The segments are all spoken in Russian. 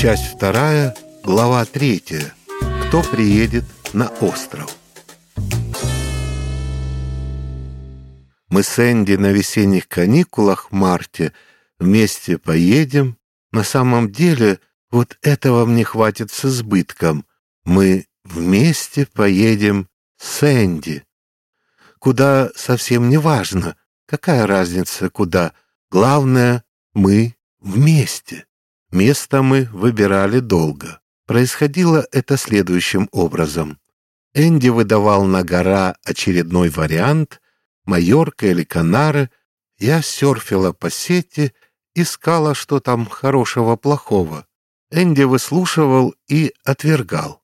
Часть вторая, глава третья. Кто приедет на остров? Мы с Энди на весенних каникулах в марте вместе поедем. На самом деле, вот этого мне хватит с избытком. Мы вместе поедем с Энди. Куда совсем не важно, какая разница куда. Главное, мы вместе. Место мы выбирали долго. Происходило это следующим образом. Энди выдавал на гора очередной вариант, Майорка или Канары. Я серфила по сети, искала, что там хорошего-плохого. Энди выслушивал и отвергал.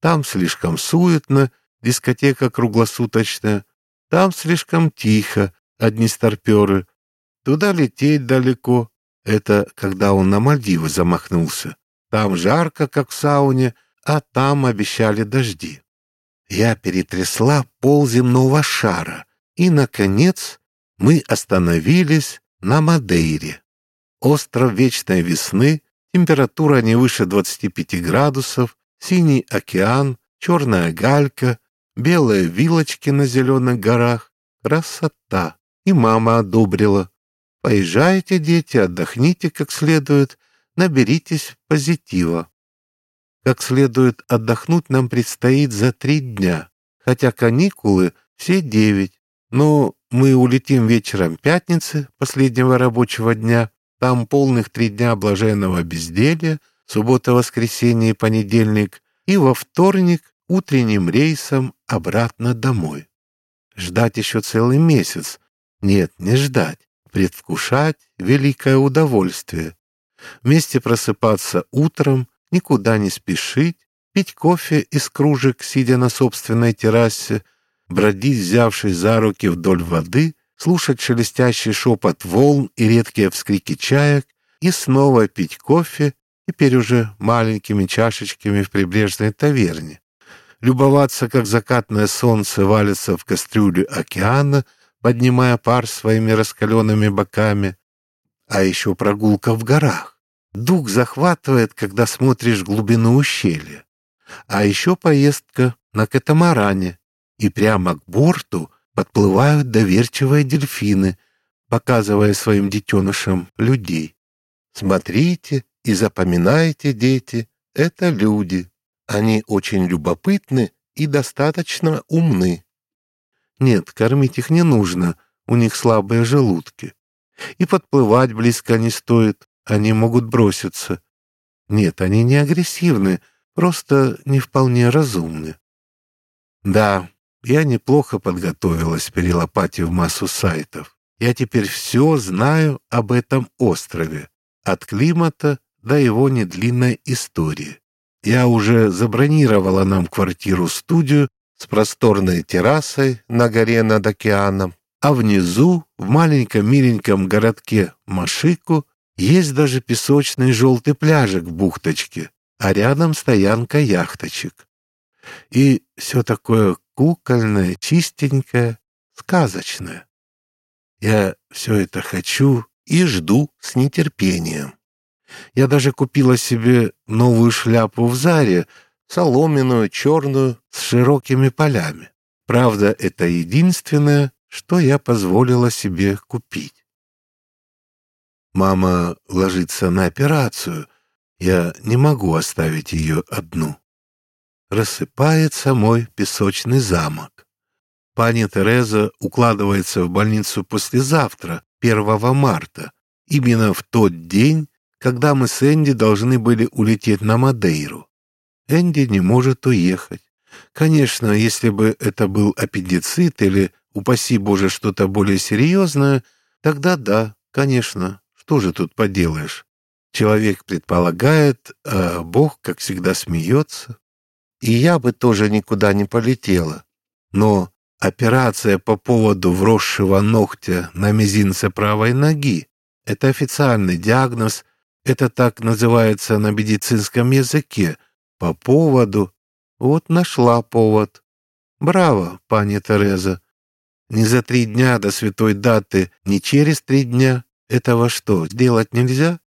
Там слишком суетно, дискотека круглосуточная. Там слишком тихо, одни старперы. Туда лететь далеко, это когда он на Мальдивы замахнулся. Там жарко, как в сауне, а там обещали дожди. Я перетрясла пол земного шара, и, наконец, мы остановились на Мадейре. Остров вечной весны, температура не выше 25 градусов, синий океан, черная галька, белые вилочки на зеленых горах. Красота! И мама одобрила. Поезжайте, дети, отдохните как следует, наберитесь позитива. Как следует отдохнуть нам предстоит за три дня, хотя каникулы все девять. Но мы улетим вечером пятницы, последнего рабочего дня, там полных три дня блаженного безделья, суббота, воскресенье и понедельник, и во вторник утренним рейсом обратно домой. Ждать еще целый месяц. Нет, не ждать предвкушать великое удовольствие. Вместе просыпаться утром, никуда не спешить, пить кофе из кружек, сидя на собственной террасе, бродить, взявшись за руки вдоль воды, слушать шелестящий шепот волн и редкие вскрики чаек, и снова пить кофе, теперь уже маленькими чашечками в прибрежной таверне, любоваться, как закатное солнце валится в кастрюлю океана — поднимая пар своими раскаленными боками. А еще прогулка в горах. Дух захватывает, когда смотришь глубину ущелья. А еще поездка на катамаране. И прямо к борту подплывают доверчивые дельфины, показывая своим детенышам людей. Смотрите и запоминайте, дети, это люди. Они очень любопытны и достаточно умны. Нет, кормить их не нужно, у них слабые желудки. И подплывать близко не стоит, они могут броситься. Нет, они не агрессивны, просто не вполне разумны. Да, я неплохо подготовилась перелопатив массу сайтов. Я теперь все знаю об этом острове, от климата до его недлинной истории. Я уже забронировала нам квартиру-студию с просторной террасой на горе над океаном, а внизу, в маленьком миленьком городке Машику, есть даже песочный желтый пляжик в бухточке, а рядом стоянка яхточек. И все такое кукольное, чистенькое, сказочное. Я все это хочу и жду с нетерпением. Я даже купила себе новую шляпу в Заре соломенную, черную, с широкими полями. Правда, это единственное, что я позволила себе купить. Мама ложится на операцию. Я не могу оставить ее одну. Рассыпается мой песочный замок. Пани Тереза укладывается в больницу послезавтра, 1 марта, именно в тот день, когда мы с Энди должны были улететь на Мадейру. Энди не может уехать. Конечно, если бы это был аппендицит или, упаси Боже, что-то более серьезное, тогда да, конечно, что же тут поделаешь. Человек предполагает, а Бог, как всегда, смеется. И я бы тоже никуда не полетела. Но операция по поводу вросшего ногтя на мизинце правой ноги — это официальный диагноз, это так называется на медицинском языке — по поводу. Вот нашла повод. Браво, пани Тереза. Не за три дня до святой даты, не через три дня. Этого что, сделать нельзя?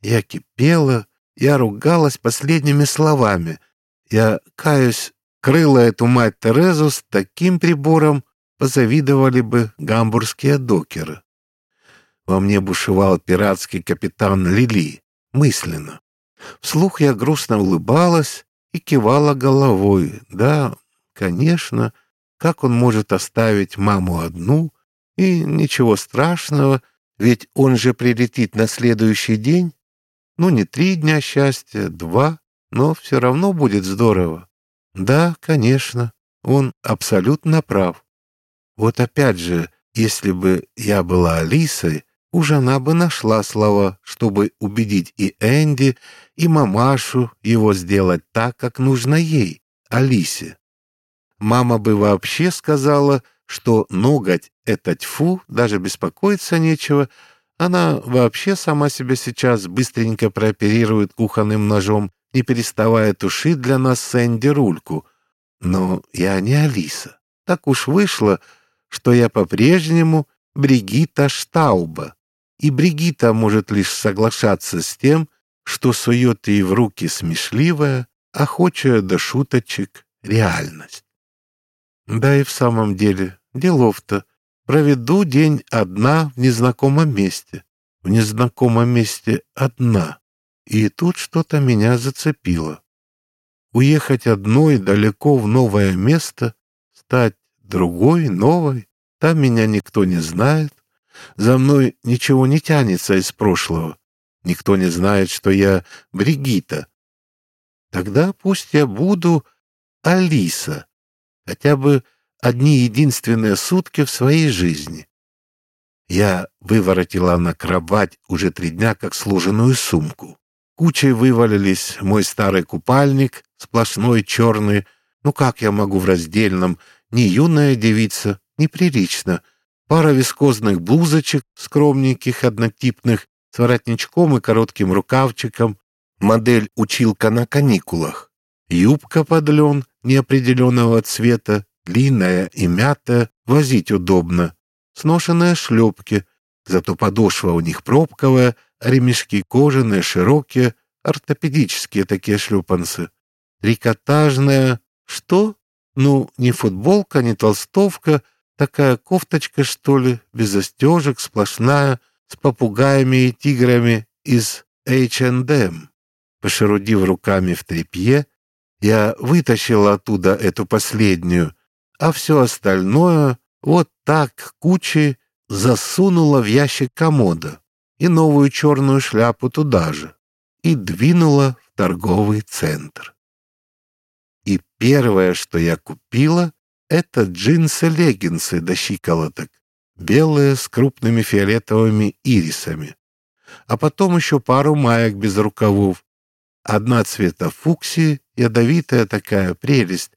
Я кипела, я ругалась последними словами. Я, каюсь, крыла эту мать Терезу с таким прибором, позавидовали бы гамбургские докеры. Во мне бушевал пиратский капитан Лили, мысленно. Вслух я грустно улыбалась и кивала головой. Да, конечно, как он может оставить маму одну? И ничего страшного, ведь он же прилетит на следующий день. Ну, не три дня счастья, два, но все равно будет здорово. Да, конечно, он абсолютно прав. Вот опять же, если бы я была Алисой, уж она бы нашла слова, чтобы убедить и Энди, и мамашу его сделать так, как нужно ей, Алисе. Мама бы вообще сказала, что ноготь — это тьфу, даже беспокоиться нечего. Она вообще сама себя сейчас быстренько прооперирует кухонным ножом, не переставая тушить для нас Сэнди рульку. Но я не Алиса. Так уж вышло, что я по-прежнему Бригита Штауба. И Бригита может лишь соглашаться с тем, что сует ей в руки смешливая, охочая до шуточек реальность. Да и в самом деле, делов-то. Проведу день одна в незнакомом месте. В незнакомом месте одна. И тут что-то меня зацепило. Уехать одной далеко в новое место, стать другой, новой, там меня никто не знает, за мной ничего не тянется из прошлого, никто не знает, что я Бригита. Тогда пусть я буду Алиса, хотя бы одни единственные сутки в своей жизни. Я выворотила на кровать уже три дня, как сложенную сумку. Кучей вывалились мой старый купальник, сплошной черный. Ну как я могу в раздельном? Ни юная девица, неприлично. Пара вискозных блузочек, скромненьких, однотипных, с воротничком и коротким рукавчиком. Модель училка на каникулах. Юбка под лен неопределенного цвета, длинная и мятая, возить удобно. Сношенные шлепки, зато подошва у них пробковая, ремешки кожаные, широкие, ортопедические такие шлепанцы. Трикотажная... Что? Ну, не футболка, не толстовка, такая кофточка, что ли, без застежек, сплошная, с попугаями и тиграми из H&M. Пошерудив руками в тряпье, я вытащил оттуда эту последнюю, а все остальное вот так кучей засунула в ящик комода и новую черную шляпу туда же и двинула в торговый центр. И первое, что я купила, это джинсы-леггинсы до щиколоток, белые с крупными фиолетовыми ирисами, а потом еще пару маек без рукавов, одна цвета фуксии, ядовитая такая прелесть,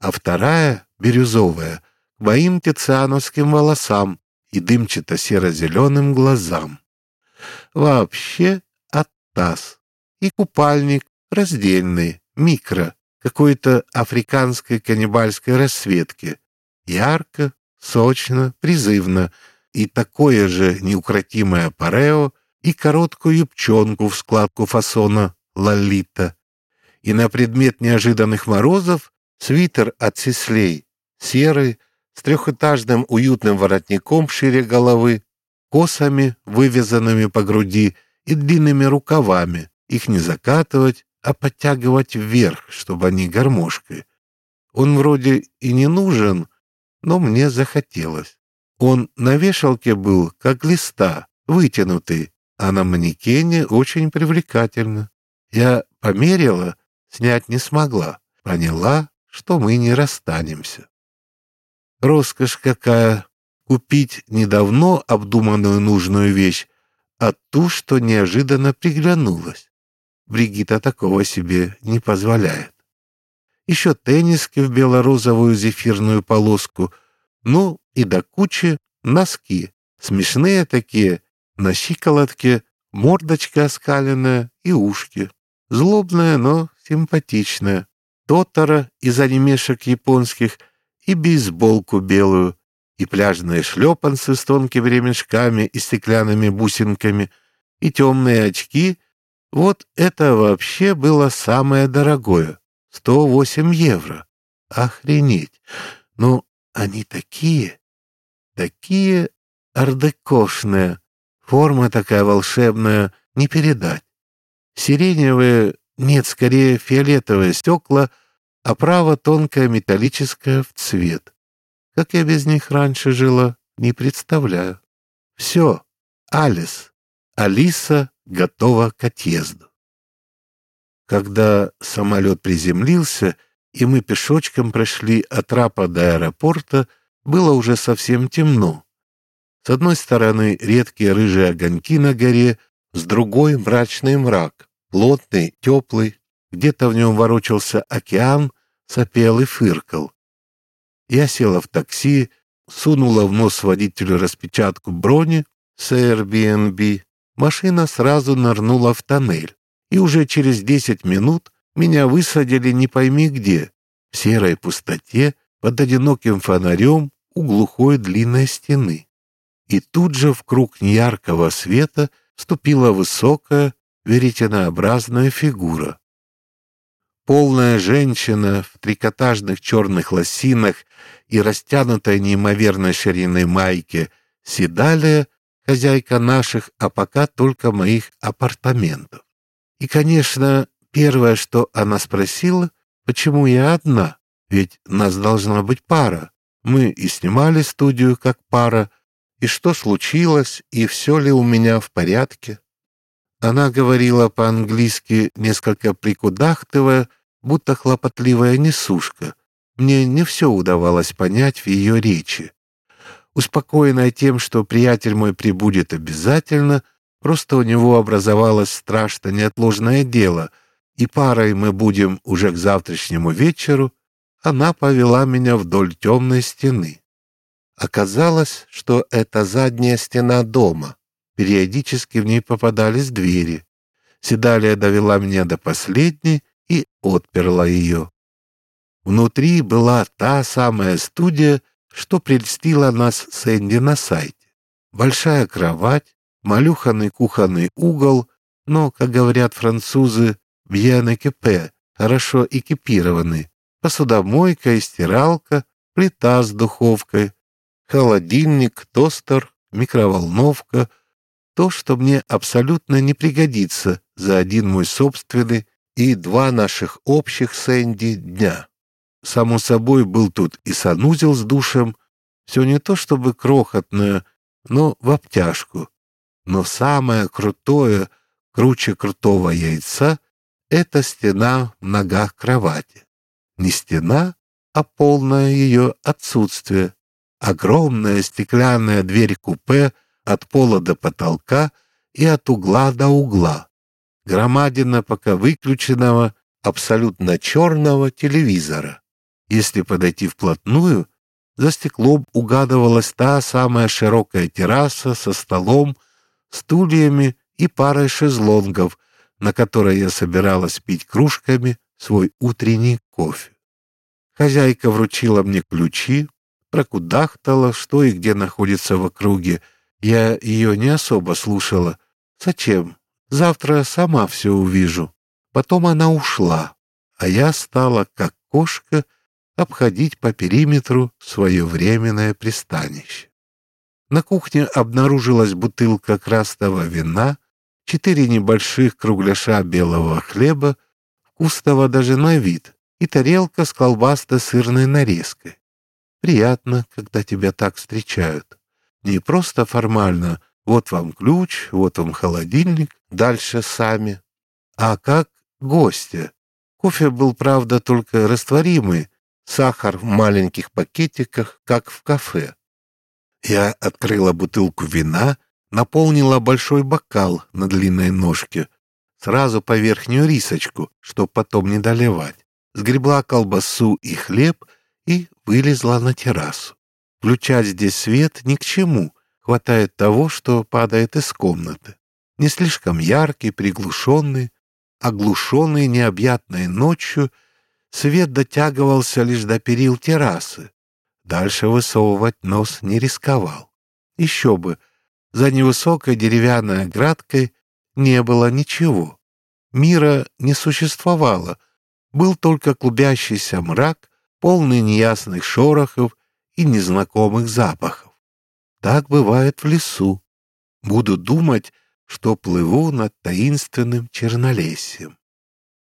а вторая, бирюзовая, к моим тициановским волосам и дымчато-серо-зеленым глазам. Вообще оттас. И купальник раздельный, микро, какой-то африканской каннибальской расцветки. Ярко, сочно, призывно. И такое же неукротимое парео, и короткую юбчонку в складку фасона лолита. И на предмет неожиданных морозов Свитер от Сислей, серый, с трехэтажным уютным воротником шире головы, косами, вывязанными по груди, и длинными рукавами. Их не закатывать, а подтягивать вверх, чтобы они гармошкой. Он вроде и не нужен, но мне захотелось. Он на вешалке был, как листа, вытянутый, а на манекене очень привлекательно. Я померила, снять не смогла, поняла, что мы не расстанемся. Роскошь какая! Купить недавно обдуманную нужную вещь, а ту, что неожиданно приглянулась. Бригита такого себе не позволяет. Еще тенниски в бело-розовую зефирную полоску, ну и до кучи носки, смешные такие, на щиколотке, мордочка оскаленная и ушки. Злобная, но симпатичная тотара из анимешек японских и бейсболку белую, и пляжные шлепанцы с тонкими ремешками и стеклянными бусинками, и темные очки, Вот это вообще было самое дорогое. 108 евро. Охренеть. Ну, они такие, такие ардекошные. Форма такая волшебная, не передать. Сиреневые, нет, скорее фиолетовые стекла, оправа тонкая металлическая в цвет. Как я без них раньше жила, не представляю. Все, Алис, Алиса готова к отъезду. Когда самолет приземлился, и мы пешочком прошли от трапа до аэропорта, было уже совсем темно. С одной стороны редкие рыжие огоньки на горе, с другой мрачный мрак, плотный, теплый, где-то в нем ворочался океан, сопел и фыркал. Я села в такси, сунула в нос водителю распечатку брони с Airbnb. Машина сразу нырнула в тоннель, и уже через десять минут меня высадили не пойми где, в серой пустоте, под одиноким фонарем у глухой длинной стены. И тут же в круг неяркого света вступила высокая, веретенообразная фигура. Полная женщина в трикотажных черных лосинах и растянутой неимоверной шириной майке, седалия, хозяйка наших, а пока только моих апартаментов. И, конечно, Первое, что она спросила, почему я одна, ведь нас должна быть пара. Мы и снимали студию как пара, и что случилось, и все ли у меня в порядке. Она говорила по-английски, несколько прикудахтывая, будто хлопотливая несушка. Мне не все удавалось понять в ее речи. Успокоенная тем, что приятель мой прибудет обязательно, просто у него образовалось страшно неотложное дело — и парой мы будем уже к завтрашнему вечеру, она повела меня вдоль темной стены. Оказалось, что это задняя стена дома. Периодически в ней попадались двери. Седалия довела меня до последней и отперла ее. Внутри была та самая студия, что прельстила нас с Энди на сайте. Большая кровать, малюханный кухонный угол, но, как говорят французы, bien équipé, хорошо экипированы, посудомойка и стиралка, плита с духовкой, холодильник, тостер, микроволновка, то, что мне абсолютно не пригодится за один мой собственный и два наших общих с Энди дня. Само собой, был тут и санузел с душем, все не то чтобы крохотное, но в обтяжку. Но самое крутое, круче крутого яйца, это стена в ногах кровати. Не стена, а полное ее отсутствие. Огромная стеклянная дверь купе от пола до потолка и от угла до угла. Громадина пока выключенного, абсолютно черного телевизора. Если подойти вплотную, за стеклом угадывалась та самая широкая терраса со столом, стульями и парой шезлонгов, на которой я собиралась пить кружками свой утренний кофе. Хозяйка вручила мне ключи, прокудахтала, что и где находится в округе. Я ее не особо слушала. Зачем? Завтра сама все увижу. Потом она ушла, а я стала, как кошка, обходить по периметру свое временное пристанище. На кухне обнаружилась бутылка красного вина, четыре небольших кругляша белого хлеба, вкусного даже на вид, и тарелка с колбасто-сырной нарезкой. Приятно, когда тебя так встречают. Не просто формально «вот вам ключ, вот вам холодильник, дальше сами», а как гостя. Кофе был, правда, только растворимый, сахар в маленьких пакетиках, как в кафе. Я открыла бутылку вина наполнила большой бокал на длинной ножке, сразу по верхнюю рисочку, чтоб потом не доливать, сгребла колбасу и хлеб и вылезла на террасу. Включать здесь свет ни к чему, хватает того, что падает из комнаты. Не слишком яркий, приглушенный, оглушенный необъятной ночью, свет дотягивался лишь до перил террасы. Дальше высовывать нос не рисковал. Еще бы, за невысокой деревянной оградкой не было ничего. мира не существовало, был только клубящийся мрак, полный неясных шорохов и незнакомых запахов. Так бывает в лесу. Буду думать, что плыву над таинственным чернолесьем.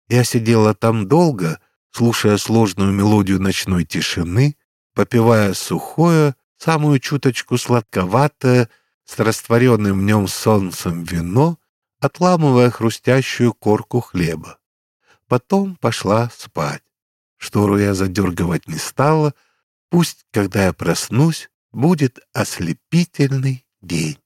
Я сидела там долго, слушая сложную мелодию ночной тишины, попивая сухое, самую чуточку сладковатое, с растворенным в нем солнцем вино, отламывая хрустящую корку хлеба. Потом пошла спать. Штору я задергивать не стала, пусть, когда я проснусь, будет ослепительный день.